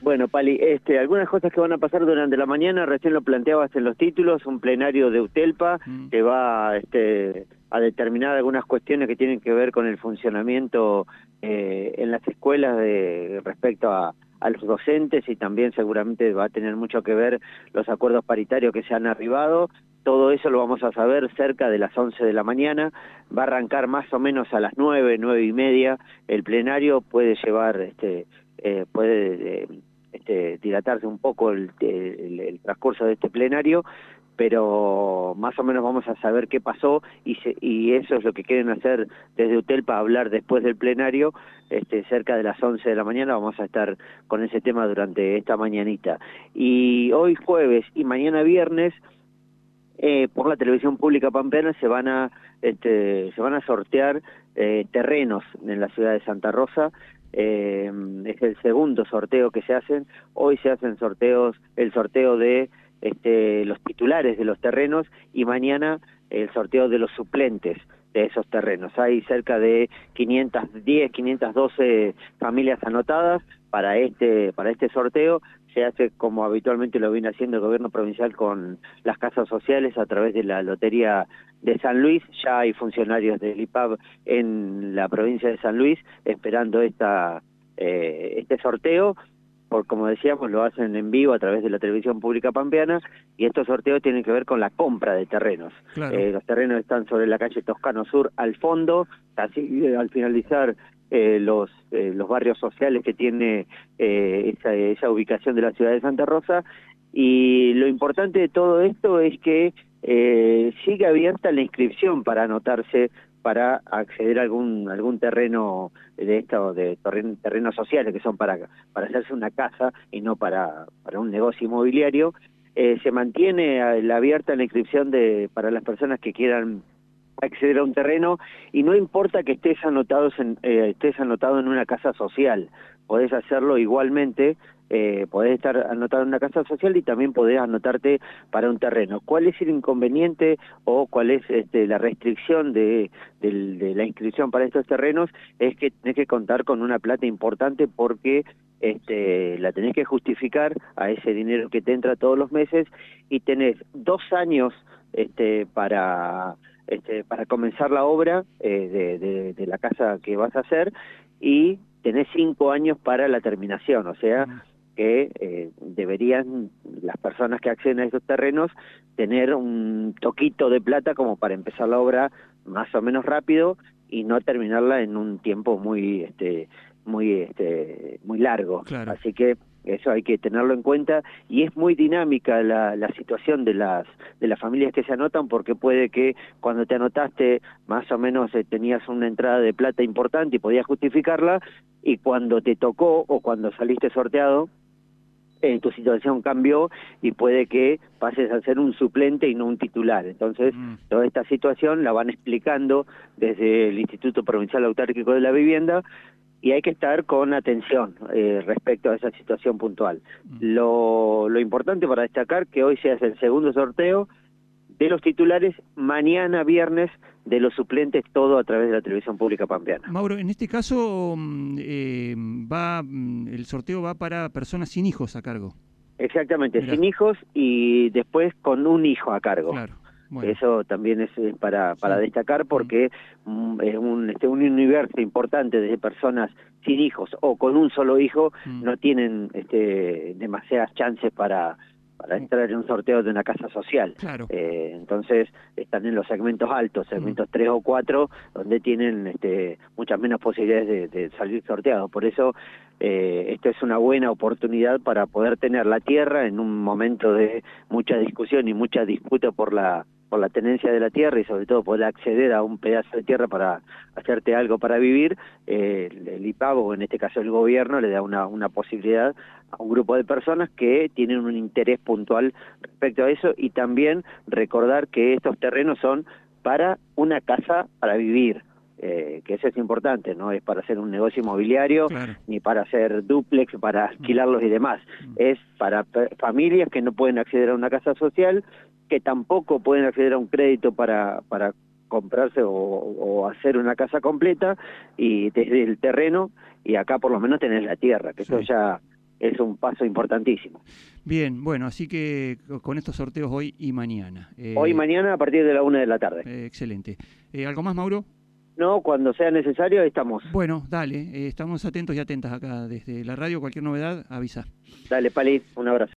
Bueno, Pali, este, algunas cosas que van a pasar durante la mañana, recién lo planteabas en los títulos, un plenario de UTELPA Mm. que va este, a determinar algunas cuestiones que tienen que ver con el funcionamiento eh, en las escuelas de, respecto a, a los docentes y también seguramente va a tener mucho que ver los acuerdos paritarios que se han arribado. Todo eso lo vamos a saber cerca de las 11 de la mañana. Va a arrancar más o menos a las 9, 9 y media. El plenario puede llevar, este, eh, puede eh, este, dilatarse un poco el, transcurso de este plenario, pero más o menos vamos a saber qué pasó y, eso es lo que quieren hacer desde UTELPA, hablar después del plenario, este, cerca de las 11 de la mañana vamos a estar con ese tema durante esta mañanita. Y hoy jueves y mañana viernes eh, por la televisión pública pampeana se van a este, se van a sortear eh, terrenos en la ciudad de Santa Rosa eh, es el segundo sorteo que se hacen. Hoy se hacen sorteos el sorteo de este, los titulares de los terrenos y mañana el sorteo de los suplentes de esos terrenos. Hay cerca de 510 512 familias anotadas para este para este sorteo se hace como habitualmente lo viene haciendo el gobierno provincial con las casas sociales a través de la lotería de San Luis. Ya hay funcionarios del IPAB en la provincia de San Luis esperando esta eh, este sorteo. Por como decíamos, lo hacen en vivo a través de la televisión pública pampeana y estos sorteos tienen que ver con la compra de terrenos. Claro. Eh, los terrenos están sobre la calle Toscano Sur al fondo, casi al finalizar eh, los eh, los barrios sociales que tiene eh, esa, esa ubicación de la ciudad de Santa Rosa. Y lo importante de todo esto es que eh, sigue abierta la inscripción para anotarse para acceder a algún algún terreno de esto de terren- terrenos sociales que son para para hacerse una casa y no para para un negocio inmobiliario. Eh, se mantiene la abierta la inscripción de para las personas que quieran acceder a un terreno y no importa que estés anotados en, eh, estés anotado en una casa social, podés hacerlo igualmente, eh, podés estar anotado en una casa social y también podés anotarte para un terreno. ¿Cuál es el inconveniente o cuál es este, la restricción de, la inscripción para estos terrenos? Es que tenés que contar con una plata importante porque este, la tenés que justificar a ese dinero que te entra todos los meses y tenés dos años este, para este, para comenzar la obra eh, de, de- de la casa que vas a hacer y tenés cinco años para la terminación, o sea que eh, deberían las personas que acceden a esos terrenos tener un toquito de plata como para empezar la obra más o menos rápido y no terminarla en un tiempo muy este muy este muy largo Claro. así que eso hay que tenerlo en cuenta y es muy dinámica la, la situación de las de las familias que se anotan porque puede que cuando te anotaste más o menos eh, tenías una entrada de plata importante y podías justificarla y cuando te tocó o cuando saliste sorteado eh, tu situación cambió y puede que pases a ser un suplente y no un titular. Entonces, Mm. toda esta situación la van explicando desde el Instituto Provincial Autárquico de la Vivienda y hay que estar con atención eh, respecto a esa situación puntual. Mm. Lo, lo importante para destacar que hoy se hace el segundo sorteo de los titulares, mañana viernes de los suplentes, todo a través de la televisión pública pampeana. Mauro, en este caso mm, eh, va mm, el sorteo va para personas sin hijos a cargo. Exactamente, Mirá. sin hijos y después con un hijo a cargo. Claro. Bueno, Eso también es para, para Sí. destacar porque mm, es un, este, un universo importante de personas sin hijos o con un solo hijo Mm. no tienen este, demasiadas chances para, para Mm. entrar en un sorteo de una casa social. claro. Eh, entonces están en los segmentos altos, segmentos 3 o 4, donde tienen este, muchas menos posibilidades de, de salir sorteados. Por eso eh, esto es una buena oportunidad para poder tener la tierra en un momento de mucha discusión y mucha disputa por la por la tenencia de la tierra y sobre todo poder acceder a un pedazo de tierra para hacerte algo para vivir, eh, el, IPAB o en este caso el gobierno le da una, una posibilidad a un grupo de personas que tienen un interés puntual respecto a eso y también recordar que estos terrenos son para una casa para vivir, eh, que eso es importante, no es para hacer un negocio inmobiliario Claro. ni para hacer duplex, para alquilarlos y demás. Mm. Es para familias que no pueden acceder a una casa social, que tampoco pueden acceder a un crédito para, para comprarse o, o hacer una casa completa y desde el terreno y acá por lo menos tenés la tierra, que eso ya es un paso importantísimo. Bien, bueno, así que con estos sorteos hoy y mañana. hoy y mañana a partir de la una de la tarde. excelente. ¿Algo más, Mauro? No, cuando sea necesario estamos. Bueno, dale, estamos atentos y atentas acá desde la radio. Cualquier novedad, avisa. Dale, Pali, un abrazo.